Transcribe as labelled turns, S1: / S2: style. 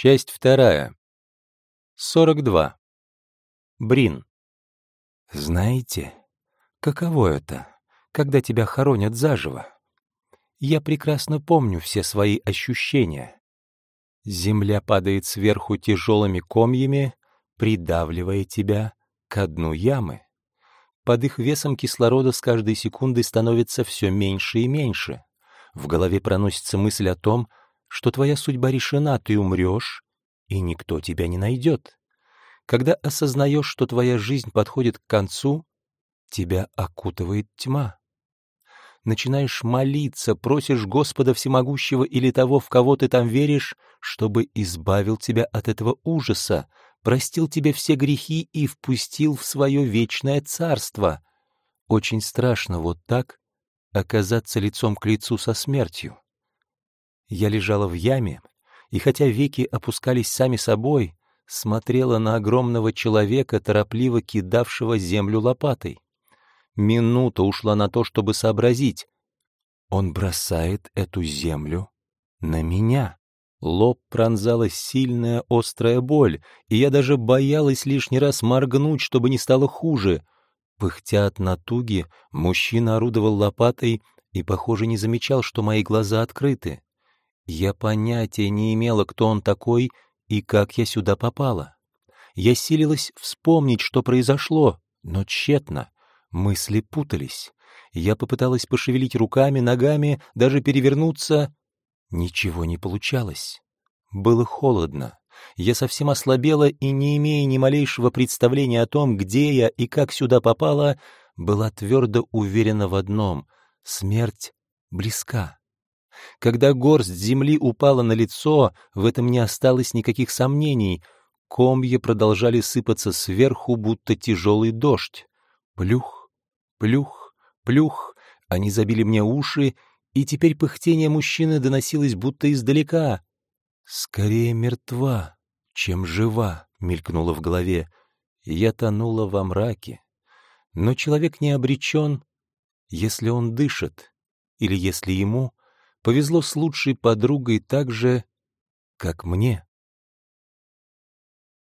S1: Часть вторая. 42. Брин.
S2: Знаете, каково это, когда тебя хоронят заживо? Я прекрасно помню все свои ощущения. Земля падает сверху тяжелыми комьями, придавливая тебя к дну ямы. Под их весом кислорода с каждой секундой становится все меньше и меньше. В голове проносится мысль о том, что твоя судьба решена, ты умрешь, и никто тебя не найдет. Когда осознаешь, что твоя жизнь подходит к концу, тебя окутывает тьма. Начинаешь молиться, просишь Господа Всемогущего или того, в кого ты там веришь, чтобы избавил тебя от этого ужаса, простил тебе все грехи и впустил в свое вечное царство. Очень страшно вот так оказаться лицом к лицу со смертью. Я лежала в яме, и хотя веки опускались сами собой, смотрела на огромного человека, торопливо кидавшего землю лопатой. Минута ушла на то, чтобы сообразить. Он бросает эту землю на меня. Лоб пронзала сильная острая боль, и я даже боялась лишний раз моргнуть, чтобы не стало хуже. Пыхтя от натуги, мужчина орудовал лопатой и, похоже, не замечал, что мои глаза открыты. Я понятия не имела, кто он такой и как я сюда попала. Я силилась вспомнить, что произошло, но тщетно. Мысли путались. Я попыталась пошевелить руками, ногами, даже перевернуться. Ничего не получалось. Было холодно. Я совсем ослабела и, не имея ни малейшего представления о том, где я и как сюда попала, была твердо уверена в одном — смерть близка. Когда горсть земли упала на лицо, в этом не осталось никаких сомнений. Комья продолжали сыпаться сверху, будто тяжелый дождь. Плюх, плюх, плюх. Они забили мне уши, и теперь пыхтение мужчины доносилось будто издалека. «Скорее мертва, чем жива», — мелькнуло в голове. Я тонула во мраке. Но человек не обречен, если он дышит, или если ему повезло с лучшей подругой так же, как мне.